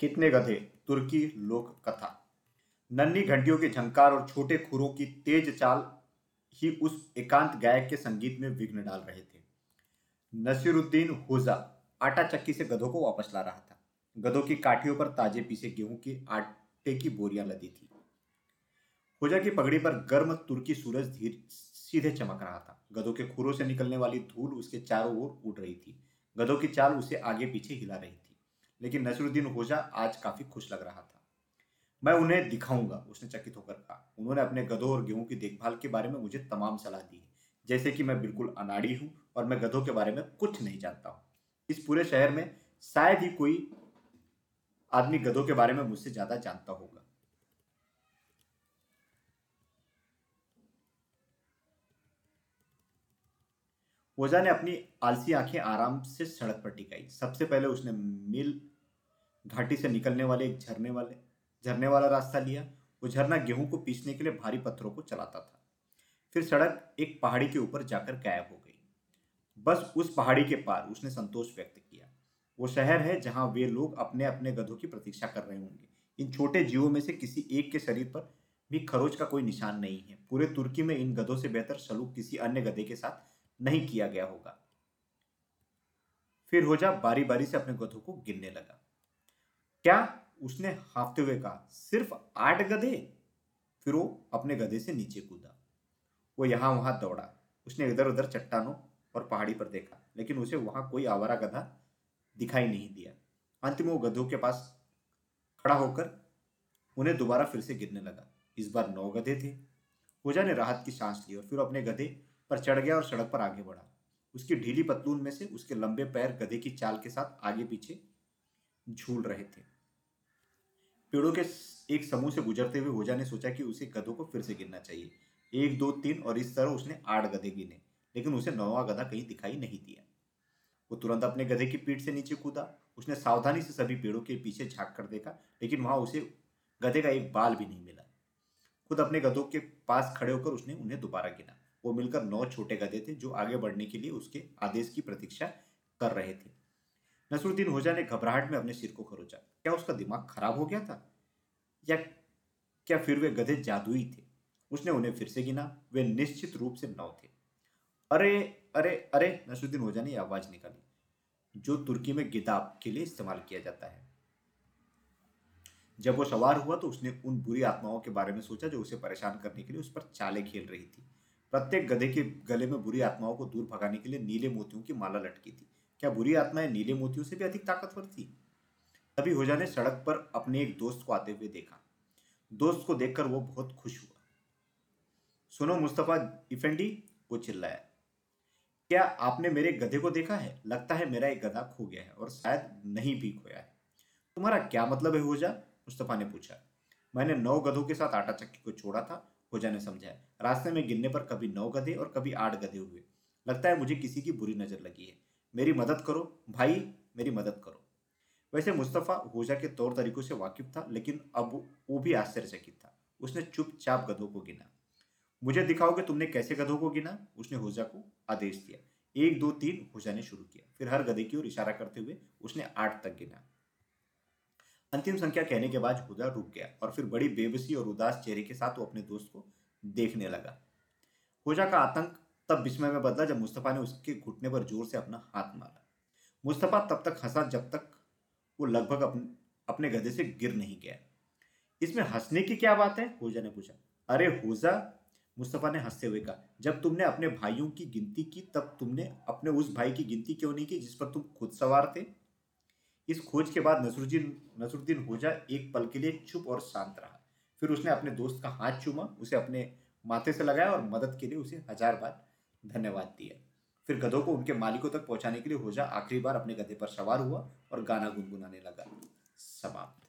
कितने गधे? तुर्की लोक कथा नन्ही घंटियों के झंकार और छोटे खुरों की तेज चाल ही उस एकांत गायक के संगीत में विघ्न डाल रहे थे। नसीरुद्दीन होजा आटा चक्की से गधों को वापस ला रहा था। गधों की काठियों पर ताजे पीसे गेहूँ के आटे की बोरियाँ लदी थी। होजा की पगड़ी पर गर्म तुर्की सूरज धीर सीधे चमक रहा था। गधों के खुरों से निकलने वाली धूल उसके चारों ओर उड़ रही थी। गधों की चाल उसे आगे पीछे हिला रही थी। लेकिन नसरुद्दीन होजा आज काफ़ी खुश लग रहा था। मैं उन्हें दिखाऊँगा, उसने चकित होकर कहा। उन्होंने अपने गधों और गेहूँ की देखभाल के बारे में मुझे तमाम सलाह दी जैसे कि मैं बिल्कुल अनाड़ी हूँ और मैं गधों के बारे में कुछ नहीं जानता हूँ। इस पूरे शहर में शायद ही कोई आदमी गधों के बारे में मुझसे ज़्यादा जानता होगा। ओझा ने अपनी आलसी आँखें आराम से सड़क पर टिकाई। सबसे पहले उसने मिल घाटी से निकलने वाले, एक झरने वाले, झरने वाला रास्ता लिया। वो झरना गेहूँ को पीसने के लिए भारी पत्थरों को चलाता था। फिर सड़क एक पहाड़ी के ऊपर जाकर गायब हो गई। बस उस पहाड़ी के पार उसने संतोष व्यक्त किया। वो शहर है जहाँ वे लोग अपने अपने गधों की प्रतीक्षा कर रहे होंगे। इन छोटे जीवों में से किसी एक के शरीर पर भी खरोच का कोई निशान नहीं है। पूरे तुर्की में इन गधों से बेहतर सलूक किसी अन्य गधे के साथ नहीं किया गया होगा। फिर होजा बारी बारी से अपने गधों को गिनने लगा। क्या उसने हाफते हुए कहा, सिर्फ़ आठ गधे? फिर वो अपने गधे से नीचे कूदा। वो यहाँ वहाँ दौड़ा। उसने इधर उधर चट्टानों और पहाड़ी पर देखा, लेकिन उसे वहाँ कोई आवारा गधा दिखाई नहीं दिया। अंत में वो गधों के पास खड़ा होकर उन्हें दोबारा फिर से गिरने लगा। इस बार नौ गधे थे। पूजा ने राहत की सांस ली और फिर अपने गधे पर चढ़ गया और सड़क पर आगे बढ़ा। उसकी ढीली पतलून में से उसके लंबे पैर गधे की चाल के साथ आगे पीछे झूल रहे थे। पेड़ों के एक समूह से गुजरते हुए होजा ने सोचा कि उसे गधों को फिर से गिनना चाहिए। एक, दो, तीन और इस तरह उसने आठ गधे गिने, लेकिन उसे नौवा गधा कहीं दिखाई नहीं दिया। वो तुरंत अपने गधे की पीठ से नीचे कूदा। उसने सावधानी से सभी पेड़ों के पीछे झाँक कर देखा, लेकिन वहाँ उसे गधे का एक बाल भी नहीं मिला। खुद अपने गधों के पास खड़े होकर उसने उन्हें दोबारा गिना। वो मिलकर नौ छोटे गधे थे जो आगे बढ़ने के लिए उसके आदेश की प्रतीक्षा कर रहे थे। नसरुद्दीन होजा ने घबराहट में अपने सिर को खरोचा। क्या उसका दिमाग खराब हो गया था? या क्या फिर वे गधे जादुई थे? उसने उन्हें फिर से गिना। वे निश्चित रूप से नौ थे। अरे अरे अरे, नसरुद्दीन होजा ने आवाज़ निकाली, जो तुर्की में गिदाब के लिए इस्तेमाल किया जाता है। जब वो सवार हुआ तो उसने उन बुरी आत्माओं के बारे में सोचा, जो उसे परेशान करने के लिए उस पर चाले खेल रही थी। प्रत्येक गधे के गले में बुरी आत्माओं को दूर भगाने के लिए नीले मोतियों की माला लटकी थी। क्या बुरी आत्माएँ नीले मोतियों से भी अधिक ताकतवर थी? तभी होजा ने सड़क पर अपने एक दोस्त को आते हुए देखा। दोस्त को देखकर वो बहुत खुश हुआ। सुनो मुस्तफ़ा इफेंडी, वो चिल्लाया। क्या आपने मेरे गधे को देखा है? लगता है मेरा एक गधा खो गया है और शायद नहीं भी खोया है। तुम्हारा क्या मतलब है होजा? मुस्तफ़ा ने पूछा। मैंने नौ गधों के साथ आटा चक्की को छोड़ा था, होजा ने समझाया। रास्ते में गिनने पर कभी नौ गधे और कभी आठ गधे हुए। लगता है मुझे किसी की बुरी नज़र लगी है। मेरी मदद करो, भाई, मेरी मदद करो। वैसे मुस्तफ़ा होजा के तौर तरीकों से वाकिफ था, लेकिन अब वो भी आश्चर्यचकित था। उसने चुपचाप गधों को गिना। मुझे दिखाओ कि तुमने कैसे गधों को गिना? उसने होजा को आदेश दिया। एक, दो, तीन, होजा ने शुरू किया। फिर हर गधे की ओर इशारा करते हुए उसने आठ तक गिना। अंतिम संख्या कहने के बाद हुदा रुक गया और फिर बड़ी बेबसी और उदास चेहरे के साथ वो अपने दोस्त को देखने लगा। होजा का आतंक तब विस्मय में बदला जब मुस्तफ़ा ने उसके घुटने पर ज़ोर से अपना हाथ मारा। मुस्तफ़ा तब तक हंसा जब तक वो लगभग अपने, अपने गधे से गिर नहीं गया। इसमें हंसने की क्या बात है? होजा ने पूछा। अरे होजा मुस्तफ़ा ने हँसते हुए कहा जब तुमने अपने भाइयों की गिनती की तब तुमने अपने उस भाई की गिनती क्यों नहीं की जिस पर तुम खुद सवार थे? इस खोज के बाद नसरुद्दीन नसरुद्दीन होजा एक पल के लिए चुप और शांत रहा। फिर उसने अपने दोस्त का हाथ चूमा उसे अपने माथे से लगाया और मदद के लिए उसे हज़ार बार धन्यवाद दिया। फिर गधों को उनके मालिकों तक पहुँचाने के लिए होजा आखिरी बार अपने गधे पर सवार हुआ और गाना गुनगुनाने लगा। समाप्त।